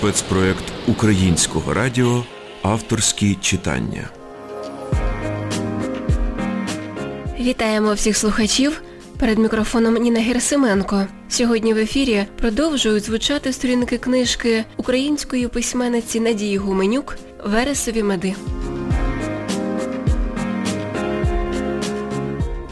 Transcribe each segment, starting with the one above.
спецпроект Українського радіо Авторські читання. Вітаємо всіх слухачів. Перед мікрофоном Ніна Герасименко. Сьогодні в ефірі продовжують звучати сторінки книжки української письменниці Надії Гуменюк Вересові меди.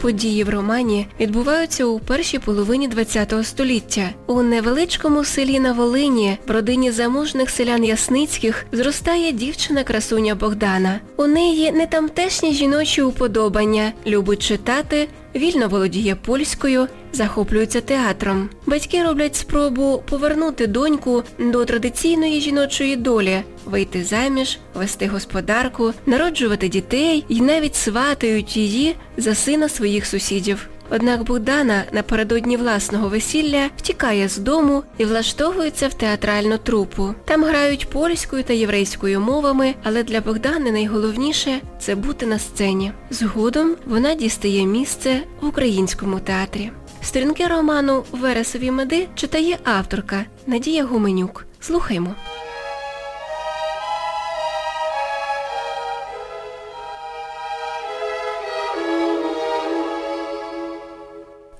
Події в романі відбуваються у першій половині ХХ століття. У невеличкому селі на Волині, в родині заможних селян Ясницьких, зростає дівчина-красуня Богдана. У неї не тамтешні жіночі уподобання, любить читати, вільно володіє польською, захоплюється театром. Батьки роблять спробу повернути доньку до традиційної жіночої долі, вийти заміж, вести господарку, народжувати дітей і навіть сватають її за сина своїх сусідів. Однак Богдана напередодні власного весілля втікає з дому і влаштовується в театральну трупу. Там грають польською та єврейською мовами, але для Богдани найголовніше це бути на сцені. Згодом вона дістає місце в українському театрі. Сторінки роману Вересові меди читає авторка Надія Гуменюк. Слухаймо.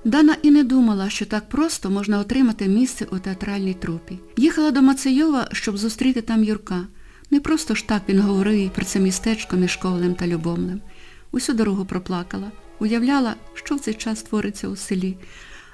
Дана і не думала, що так просто можна отримати місце у театральній трупі. Їхала до Мацейова, щоб зустріти там Юрка. Не просто ж так він говорив про це містечко між Ковлем та Любомлем. Усю дорогу проплакала, уявляла, що в цей час твориться у селі.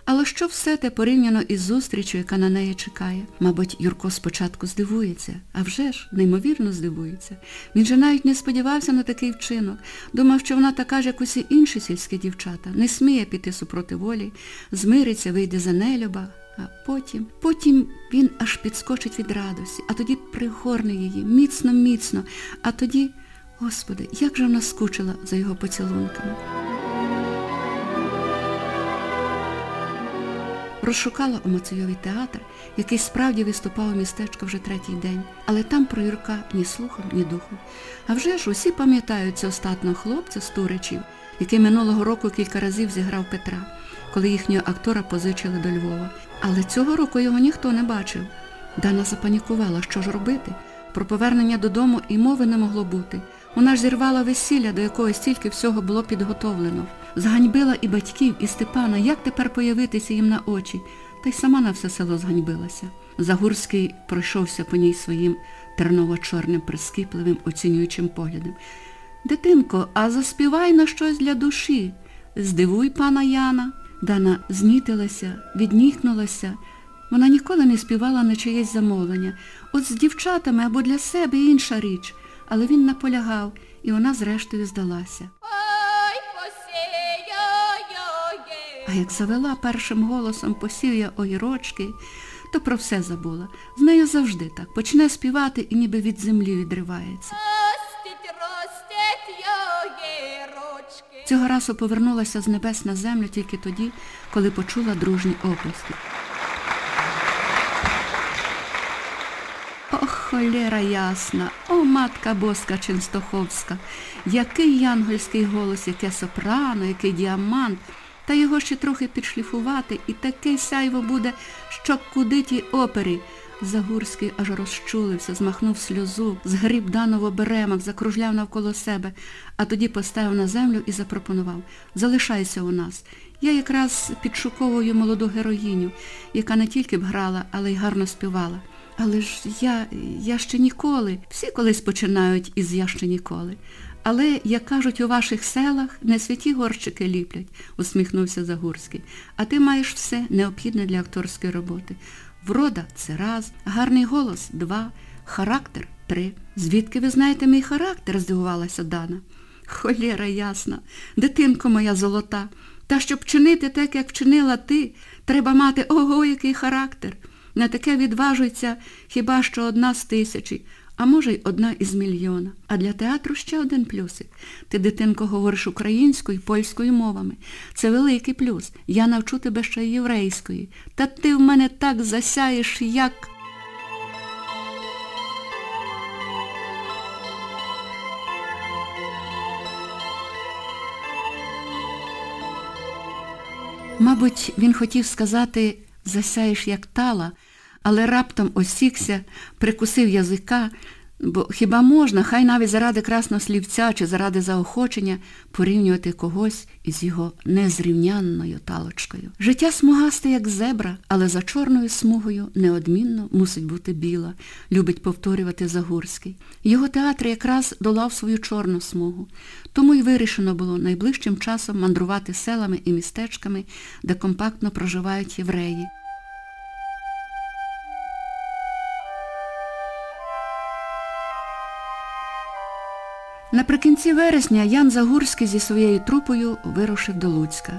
Але що все те порівняно із зустрічю, яка на неї чекає? Мабуть, Юрко спочатку здивується, а вже ж, неймовірно здивується. Він же навіть не сподівався на такий вчинок. Думав, що вона така ж, як усі інші сільські дівчата, не сміє піти супроти волі, змириться, вийде за нелюба. А потім, потім він аж підскочить від радості, а тоді пригорне її, міцно-міцно, а тоді, Господи, як же вона скучила за його поцілунками. Розшукала у Мацейові театр, який справді виступав у містечко вже третій день, але там про Юрка ні слухом, ні духом. А вже ж усі пам'ятають цього статного хлопця з Туричів, який минулого року кілька разів зіграв Петра, коли їхнього актора позичили до Львова. Але цього року його ніхто не бачив. Дана запанікувала, що ж робити. Про повернення додому і мови не могло бути. Вона ж зірвала весілля, до якого стільки всього було підготовлено. Зганьбила і батьків, і Степана, як тепер появитися їм на очі, та й сама на все село зганьбилася. Загурський пройшовся по ній своїм терново-чорним, прискіпливим, оцінюючим поглядом. Дитинко, а заспівай на щось для душі. Здивуй пана Яна. Дана знітилася, віднікнулася. Вона ніколи не співала на чиєсь замовлення. От з дівчатами або для себе інша річ. Але він наполягав, і вона зрештою здалася. А як завела першим голосом посів'я огірочки, то про все забула. З нею завжди так. Почне співати і ніби від землі відривається. Ростіть, ростіть огірочки. Цього разу повернулася з небес на землю тільки тоді, коли почула дружні оплески. О, холєра ясна, о, матка боска Ченстоховська, який янгольський голос, яке сопрано, який діамант, та його ще трохи підшліфувати, і таке сяйво буде, що куди тій опері. Загурський аж розчулився, змахнув сльозу, згріб даново беремах, закружляв навколо себе, а тоді поставив на землю і запропонував Залишайся у нас. Я якраз підшуковую молоду героїню, яка не тільки б грала, але й гарно співала. Але ж я, я ще ніколи, всі колись починають із я ще ніколи. Але, як кажуть, у ваших селах не святі горщики ліплять, усміхнувся Загурський. А ти маєш все необхідне для акторської роботи. Врода це раз, гарний голос два, характер три. Звідки ви знаєте мій характер? здивувалася Дана. Холєра ясна, дитинко моя золота. Та щоб чинити так, як вчинила ти, треба мати ого, який характер. На таке відважується хіба що одна з тисячі, а може й одна із мільйона. А для театру ще один плюсик. Ти, дитинко, говориш українською і польською мовами. Це великий плюс. Я навчу тебе ще й єврейської. Та ти в мене так засяєш, як... Мабуть, він хотів сказати засяєш як тала, але раптом осікся, прикусив язика, Бо хіба можна, хай навіть заради красного слівця чи заради заохочення порівнювати когось із його незрівнянною талочкою. Життя смугасте, як зебра, але за чорною смугою неодмінно мусить бути біла, любить повторювати Загурський. Його театр якраз долав свою чорну смугу. Тому й вирішено було найближчим часом мандрувати селами і містечками, де компактно проживають євреї. Наприкінці вересня Ян Загурський зі своєю трупою вирушив до Луцька.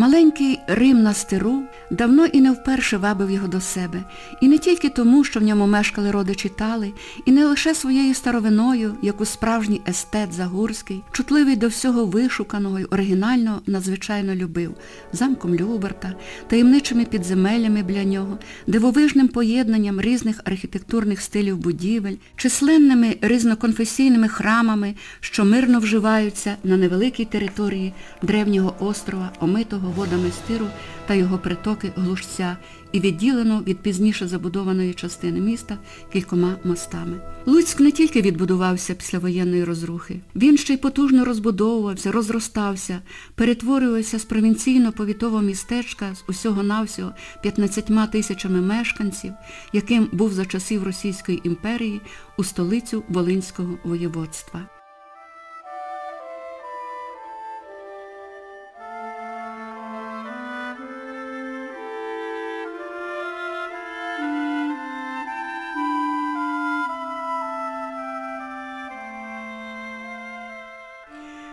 Маленький Рим на стиру давно і не вперше вабив його до себе. І не тільки тому, що в ньому мешкали родичі Тали, і не лише своєю старовиною, яку справжній естет Загурський, чутливий до всього вишуканого й оригінального, надзвичайно любив, замком Люберта, таємничими підземеллями біля нього, дивовижним поєднанням різних архітектурних стилів будівель, численними різноконфесійними храмами, що мирно вживаються на невеликій території древнього острова, омитого водами стиру та його притоки глушця і відділено від пізніше забудованої частини міста кількома мостами. Луцьк не тільки відбудувався після воєнної розрухи, він ще й потужно розбудовувався, розростався, перетворювався з провінційно-повітового містечка з усього-навсього 15 тисячами мешканців, яким був за часів Російської імперії у столицю Волинського воєводства.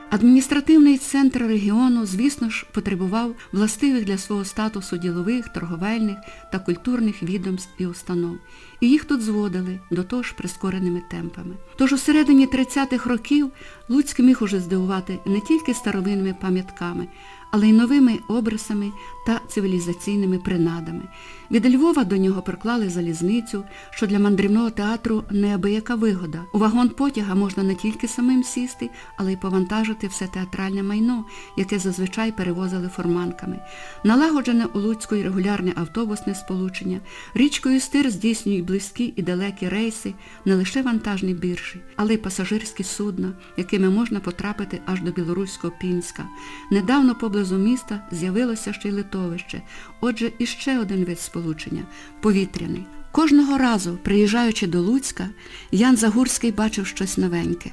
Адміністративний центр регіону, звісно ж, потребував властивих для свого статусу ділових, торговельних та культурних відомств і установ. І їх тут зводили, до того ж прискореними темпами. Тож у середині 30-х років Луцьк міг уже здивувати не тільки старовинними пам'ятками, але й новими обрисами та цивілізаційними принадами. Від Львова до нього приклали залізницю, що для мандрівного театру неабияка вигода. У вагон потяга можна не тільки самим сісти, але й повантажити все театральне майно, яке зазвичай перевозили форманками. Налагоджене у Луцьку й регулярне автобусне сполучення, річкою стир здійснюють близькі і далекі рейси, не лише вантажні біржі, але й пасажирські судна, якими можна потрапити аж до білоруського Пінська. Недавно поблизу міста з'явилося ще й литовище, отже, іще один вид сполучення повітряний. Кожного разу, приїжджаючи до Луцька, Ян Загурський бачив щось новеньке.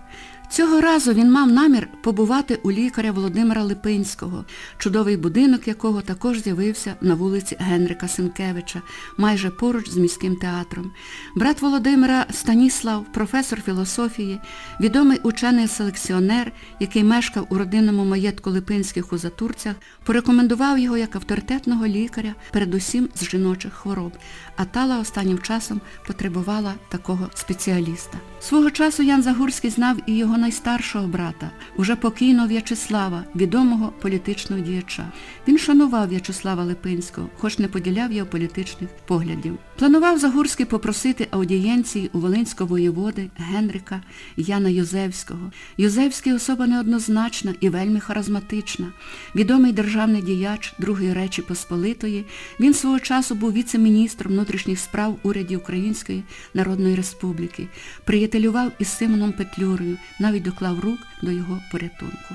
Цього разу він мав намір побувати у лікаря Володимира Липинського, чудовий будинок якого також з'явився на вулиці Генрика Сенкевича, майже поруч з міським театром. Брат Володимира Станіслав, професор філософії, відомий учений-селекціонер, який мешкав у родинному маєтку Липинських у Затурцях, порекомендував його як авторитетного лікаря, передусім з жіночих хвороб. А Тала останнім часом потребувала такого спеціаліста. Свого часу Ян Загурський знав і його найстаршого брата, уже покійного В'ячеслава, відомого політичного діяча. Він шанував В'ячеслава Липинського, хоч не поділяв його політичних поглядів. Планував Загурський попросити аудієнції у Волинського воєводи Генрика Яна Юзевського. Юзевський особа неоднозначна і вельми харизматична. Відомий державний діяч Другої Речі Посполитої, він свого часу був віце-міністром внутрішніх справ уряді Української Народної Республіки, приятелював із Симоном Петлюрою, навіть доклав рук до його порятунку.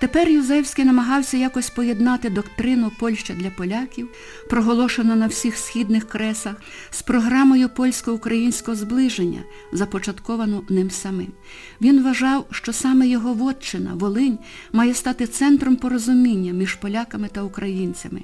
Тепер Юзевський намагався якось поєднати доктрину Польща для поляків, проголошену на всіх східних кресах, з програмою польсько-українського зближення, започатковану ним самим. Він вважав, що саме його вотчина, Волинь, має стати центром порозуміння між поляками та українцями.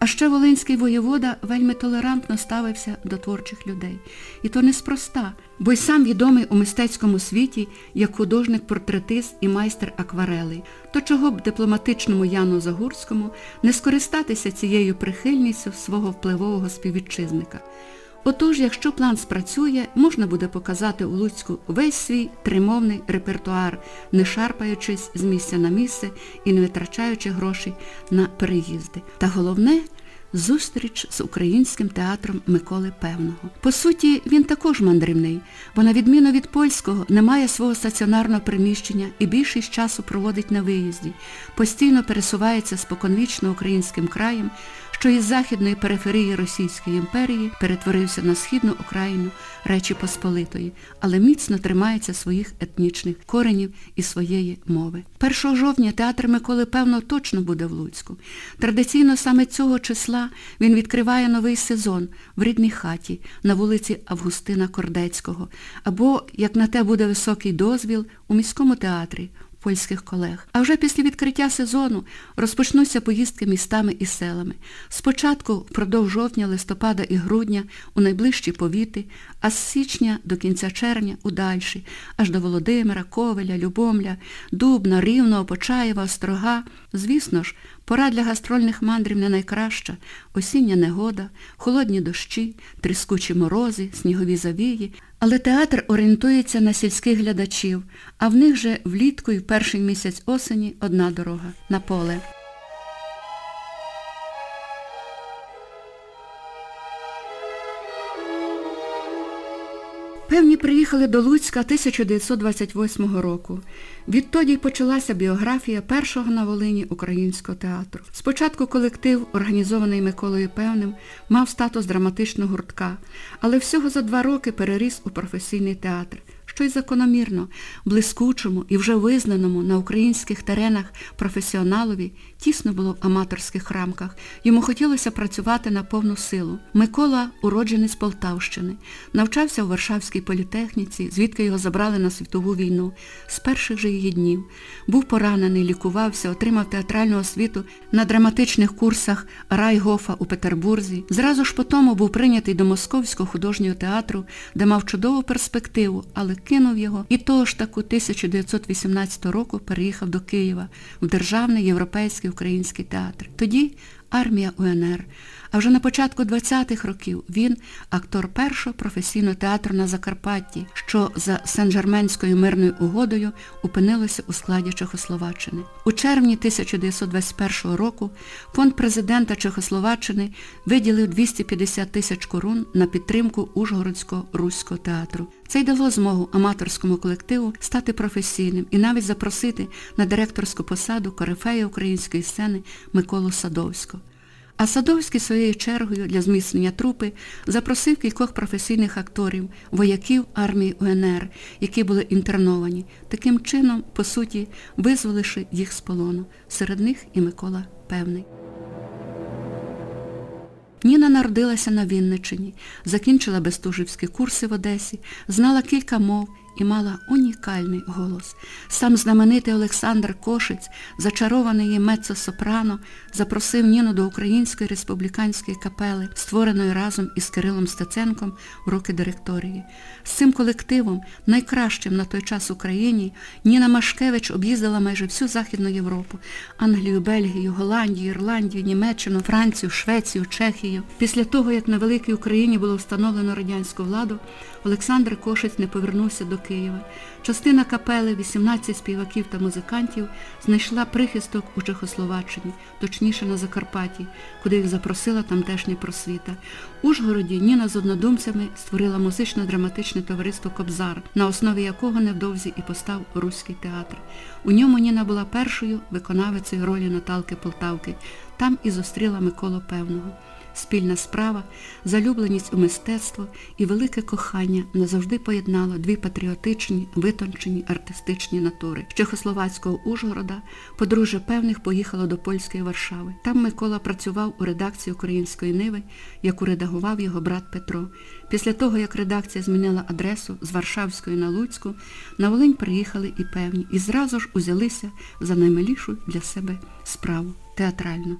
А ще Волинський воєвода вельми толерантно ставився до творчих людей. І то неспроста, бо й сам відомий у мистецькому світі як художник-портретист і майстер акварели. То чого б дипломатичному Яну Загурському не скористатися цією прихильністю свого впливового співвітчизника. Отож, якщо план спрацює, можна буде показати у Луцьку весь свій тримовний репертуар, не шарпаючись з місця на місце і не витрачаючи грошей на переїзди. Та головне зустріч з українським театром Миколи Певного. По суті, він також мандрівний, бо на відміну від польського не має свого стаціонарного приміщення і більшість часу проводить на виїзді, постійно пересувається споконвічно українським краєм, що із західної периферії Російської імперії перетворився на східну Україну Речі Посполитої, але міцно тримається своїх етнічних коренів і своєї мови. 1 жовтня театр Миколи, певно, точно буде в Луцьку. Традиційно саме цього числа він відкриває новий сезон в рідній хаті на вулиці Августина Кордецького, або, як на те буде високий дозвіл, у міському театрі польських колег. А вже після відкриття сезону розпочнуться поїздки містами і селами. Спочатку впродовж жовтня, листопада і грудня у найближчі повіти, а з січня до кінця червня у дальші, аж до Володимира, Ковеля, Любомля, Дубна, Рівного, Почаєва, Острога. Звісно ж, пора для гастрольних мандрів не найкраща. Осіння негода, холодні дощі, тріскучі морози, снігові завії. Але театр орієнтується на сільських глядачів, а в них же влітку і в перший місяць осені одна дорога на поле. Певні приїхали до Луцька 1928 року. Відтоді почалася біографія першого на Волині українського театру. Спочатку колектив, організований Миколою Певним, мав статус драматичного гуртка, але всього за два роки переріс у професійний театр що й закономірно, блискучому і вже визнаному на українських теренах професіоналові тісно було в аматорських рамках. Йому хотілося працювати на повну силу. Микола, уродженець Полтавщини, навчався у Варшавській політехніці, звідки його забрали на світову війну, з перших же її днів. Був поранений, лікувався, отримав театральну освіту на драматичних курсах Райгофа у Петербурзі. Зразу ж по тому був прийнятий до Московського художнього театру, де мав чудову перспективу, але кинув його і того ж таку 1918 року переїхав до Києва в Державний європейський український театр. Тоді армія УНР. А вже на початку 20-х років він актор першого професійного театру на Закарпатті, що за Сен-Жерменською мирною угодою опинилося у складі Чехословаччини. У червні 1921 року фонд президента Чехословаччини виділив 250 тисяч корун на підтримку Ужгородського руського театру. Це й дало змогу аматорському колективу стати професійним і навіть запросити на директорську посаду корифея української сцени Миколу Садовського. А Садовський своєю чергою для зміцнення трупи запросив кількох професійних акторів, вояків армії УНР, які були інтерновані, таким чином, по суті, визволивши їх з полону. Серед них і Микола Певний. Ніна народилася на Вінничині, закінчила Бестужівські курси в Одесі, знала кілька мов і мала унікальний голос. Сам знаменитий Олександр Кошиць, зачарований її меццо-сопрано, запросив Ніну до Української республіканської капели, створеної разом із Кирилом Стеценком в роки директорії. З цим колективом, найкращим на той час Україні, Ніна Машкевич об'їздила майже всю Західну Європу, Англію, Бельгію, Голландію, Ірландію, Німеччину, Францію, Швецію, Чехію. Після того, як на Великій Україні було встановлено радянську владу, Олександр Кошиць не повернувся до Києва. Частина капели, 18 співаків та музикантів, знайшла прихисток у Чехословаччині, точніше на Закарпатті, куди їх запросила тамтешня просвіта. У Ужгороді Ніна з однодумцями створила музично-драматичне товариство Кобзар, на основі якого невдовзі і постав Руський театр. У ньому Ніна була першою виконавицею ролі Наталки Полтавки. Там і зустріла Миколу Певного спільна справа, залюбленість у мистецтво і велике кохання назавжди поєднало дві патріотичні, витончені артистичні натури. З Чехословацького Ужгорода подружжя певних поїхало до польської Варшави. Там Микола працював у редакції Української Ниви, яку редагував його брат Петро. Після того, як редакція змінила адресу з Варшавської на Луцьку, на Волинь приїхали і певні, і зразу ж узялися за наймилішу для себе справу театральну.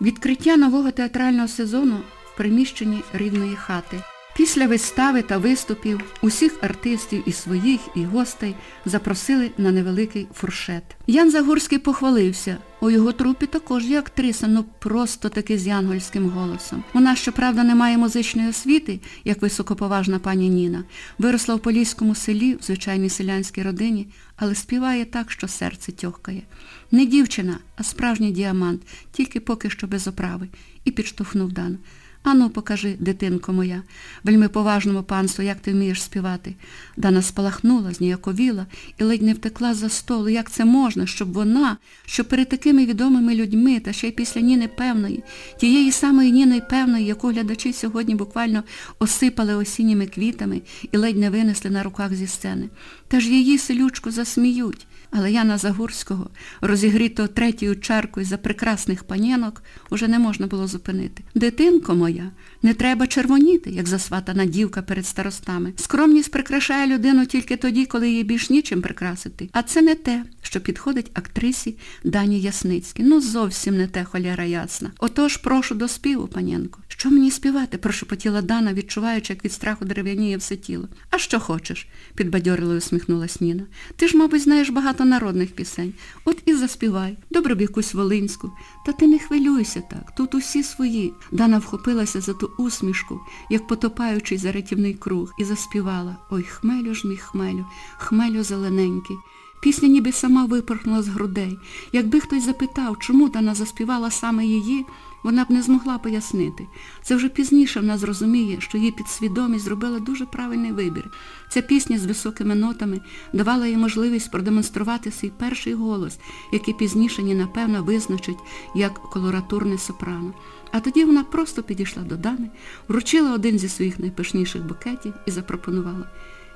Відкриття нового театрального сезону в приміщенні рідної хати. Після вистави та виступів усіх артистів і своїх, і гостей запросили на невеликий фуршет. Ян Загорський похвалився. У його трупі також є актриса, ну просто таки з янгольським голосом. Вона, щоправда, не має музичної освіти, як високоповажна пані Ніна. Виросла в поліському селі, в звичайній селянській родині, але співає так, що серце тьохкає. Не дівчина, а справжній діамант, тільки поки що без оправи. І підштовхнув Дану. Ану, покажи, дитинко моя, вельми поважному панству, як ти вмієш співати. Дана спалахнула, зніяковіла і ледь не втекла за столу. Як це можна, щоб вона, що перед такими відомими людьми, та ще й після Ніни певної, тієї самої Ніни певної, яку глядачі сьогодні буквально осипали осінніми квітами і ледь не винесли на руках зі сцени. Та ж її селючку засміють. Але Яна Загурського, розігрітого третьою чаркою за прекрасних панінок, уже не можна було зупинити. Дитинко моя, не треба червоніти, як засватана дівка перед старостами. Скромність прикрашає людину тільки тоді, коли її більш нічим прикрасити. А це не те, що підходить актрисі Дані Ясницькій. Ну зовсім не те, холяра ясна. Отож, прошу до співу, панінко. Що мені співати? прошепотіла Дана, відчуваючи, як від страху дерев'яніє все тіло. А що хочеш? підбадьорило усміхнулась Ніна. Ти ж, мабуть, знаєш багато народних пісень. От і заспівай. Добре б якусь волинську. Та ти не хвилюйся так. Тут усі свої. Дана вхопилася за ту усмішку, як потопаючий за рятівний круг, і заспівала Ой, хмелю ж мій хмелю, хмелю зелененький. Пісня ніби сама випорхнула з грудей. Якби хтось запитав, чому Дана заспівала саме її, вона б не змогла пояснити. Це вже пізніше вона зрозуміє, що її підсвідомість зробила дуже правильний вибір. Ця пісня з високими нотами давала їй можливість продемонструвати свій перший голос, який пізніше ні напевно визначить як колоратурне сопрано. А тоді вона просто підійшла до Дани, вручила один зі своїх найпишніших букетів і запропонувала.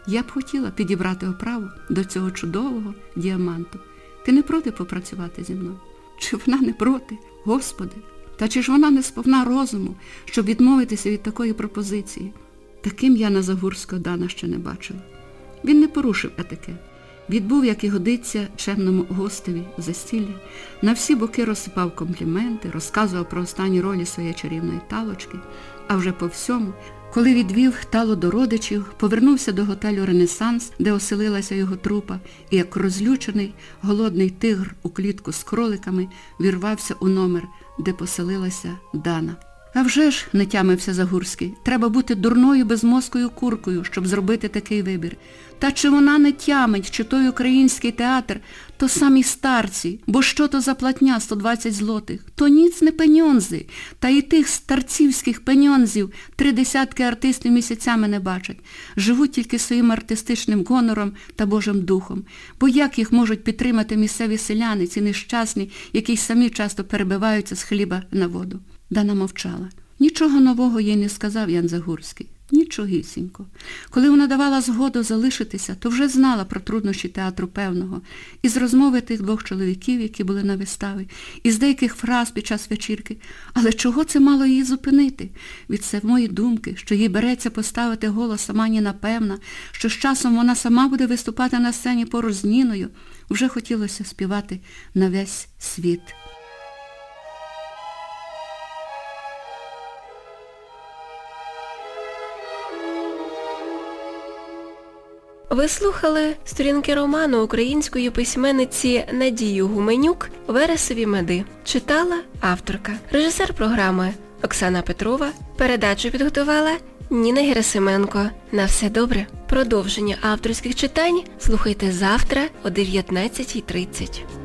Я б хотіла підібрати оправу до цього чудового діаманту. Ти не проти попрацювати зі мною? Чи вона не проти? Господи, та чи ж вона не сповна розуму, щоб відмовитися від такої пропозиції? Таким я на Загурського Дана ще не бачила. Він не порушив етикет. Відбув, як і годиться, чемному гостеві застілля, на всі боки розсипав компліменти, розказував про останні ролі своєї чарівної талочки, а вже по всьому, коли відвів тало до родичів, повернувся до готелю Ренесанс, де оселилася його трупа, і як розлючений, голодний тигр у клітку з кроликами вірвався у номер, де поселилася Дана. А вже ж, не тямився Загурський, треба бути дурною безмозкою куркою, щоб зробити такий вибір. Та чи вона не тямить, чи той український театр, то самі старці, бо що то за платня 120 злотих, то ніц не пеньонзи, та і тих старцівських пеньонзів три десятки артистів місяцями не бачать. Живуть тільки своїм артистичним гонором та Божим духом. Бо як їх можуть підтримати місцеві селяни, ці нещасні, які самі часто перебиваються з хліба на воду? Дана мовчала. Нічого нового їй не сказав Ян Загурський. Нічогісінько. Коли вона давала згоду залишитися, то вже знала про труднощі театру певного, із розмови тих двох чоловіків, які були на виставі, із деяких фраз під час вечірки. Але чого це мало її зупинити? Від самої думки, що їй береться поставити голос сама Ніна певна, що з часом вона сама буде виступати на сцені поруч з Ніною, вже хотілося співати на весь світ. Ви слухали сторінки роману української письменниці Надії Гуменюк Вересові меди. Читала авторка. Режисер програми Оксана Петрова. Передачу підготувала Ніна Герасименко. На все добре. Продовження авторських читань слухайте завтра о 19.30.